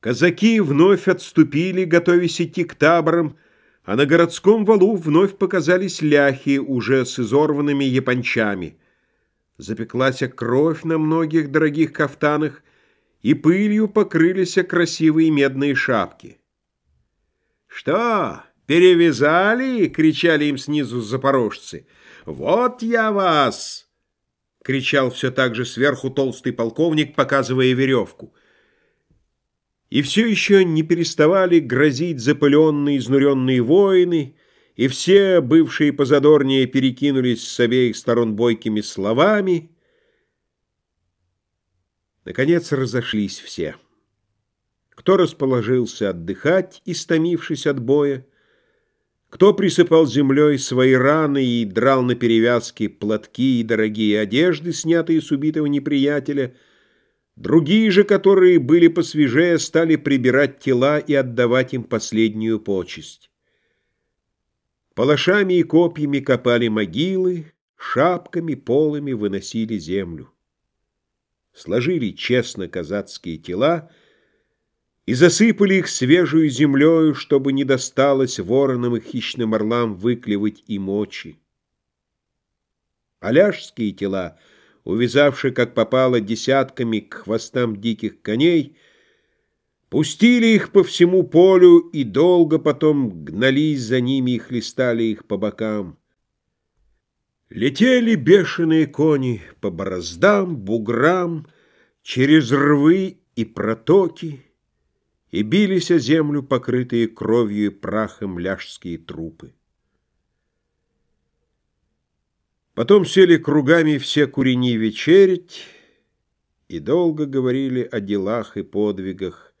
Казаки вновь отступили, готовясь идти к таборам, а на городском валу вновь показались ляхи, уже с изорванными япончами. Запеклась кровь на многих дорогих кафтанах, и пылью покрылись красивые медные шапки. «Что, перевязали?» — кричали им снизу запорожцы. «Вот я вас!» — кричал все так же сверху толстый полковник, показывая веревку. И все еще не переставали грозить запыленные, изнуренные воины, и все, бывшие позадорнее, перекинулись с обеих сторон бойкими словами. Наконец разошлись все. Кто расположился отдыхать, истомившись от боя, кто присыпал землей свои раны и драл на перевязки платки и дорогие одежды, снятые с убитого неприятеля — Другие же, которые были посвежее, стали прибирать тела и отдавать им последнюю почесть. Палашами и копьями копали могилы, шапками, полами выносили землю. Сложили честно казацкие тела и засыпали их свежую землею, чтобы не досталось воронам и хищным орлам выклевать и мочи. Аляжские тела — увязавши, как попало, десятками к хвостам диких коней, пустили их по всему полю и долго потом гнались за ними и хлестали их по бокам. Летели бешеные кони по бороздам, буграм, через рвы и протоки, и бились о землю, покрытые кровью и прахом ляжские трупы. Потом сели кругами все курени вечерить и долго говорили о делах и подвигах,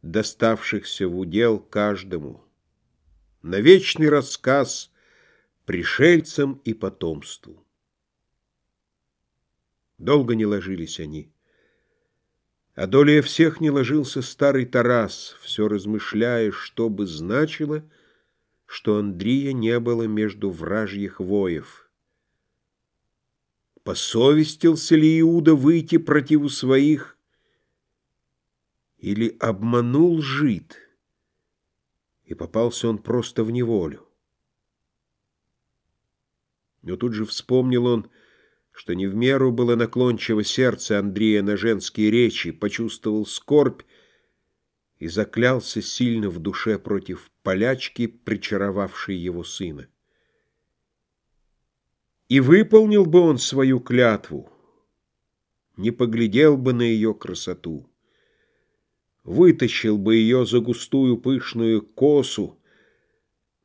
доставшихся в удел каждому, на вечный рассказ пришельцам и потомству. Долго не ложились они. А долее всех не ложился старый Тарас, все размышляя, что бы значило, что Андрия не было между вражьих воев. Посовестился ли Иуда выйти противу своих? Или обманул жид, и попался он просто в неволю? Но тут же вспомнил он, что не в меру было наклончиво сердце Андрея на женские речи, почувствовал скорбь и заклялся сильно в душе против полячки, причаровавшей его сына. И выполнил бы он свою клятву, не поглядел бы на ее красоту, вытащил бы ее за густую пышную косу,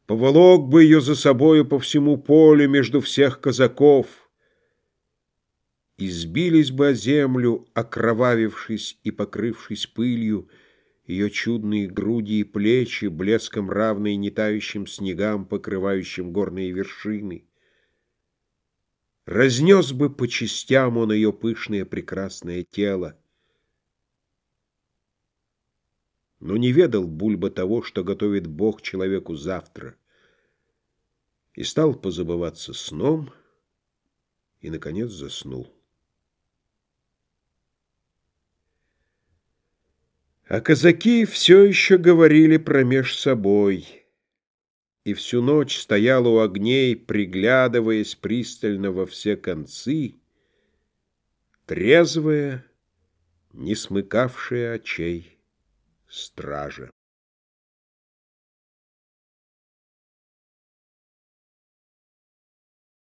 поволок бы ее за собою по всему полю между всех казаков, избились бы о землю, окровавившись и покрывшись пылью, ее чудные груди и плечи, блеском равные нетающим снегам, покрывающим горные вершины. Разнес бы по частям он ее пышное прекрасное тело. Но не ведал Бульба того, что готовит Бог человеку завтра, и стал позабываться сном, и, наконец, заснул. А казаки все еще говорили промеж собой — и всю ночь стояла у огней, приглядываясь пристально во все концы, трезвая, не смыкавшая очей стража.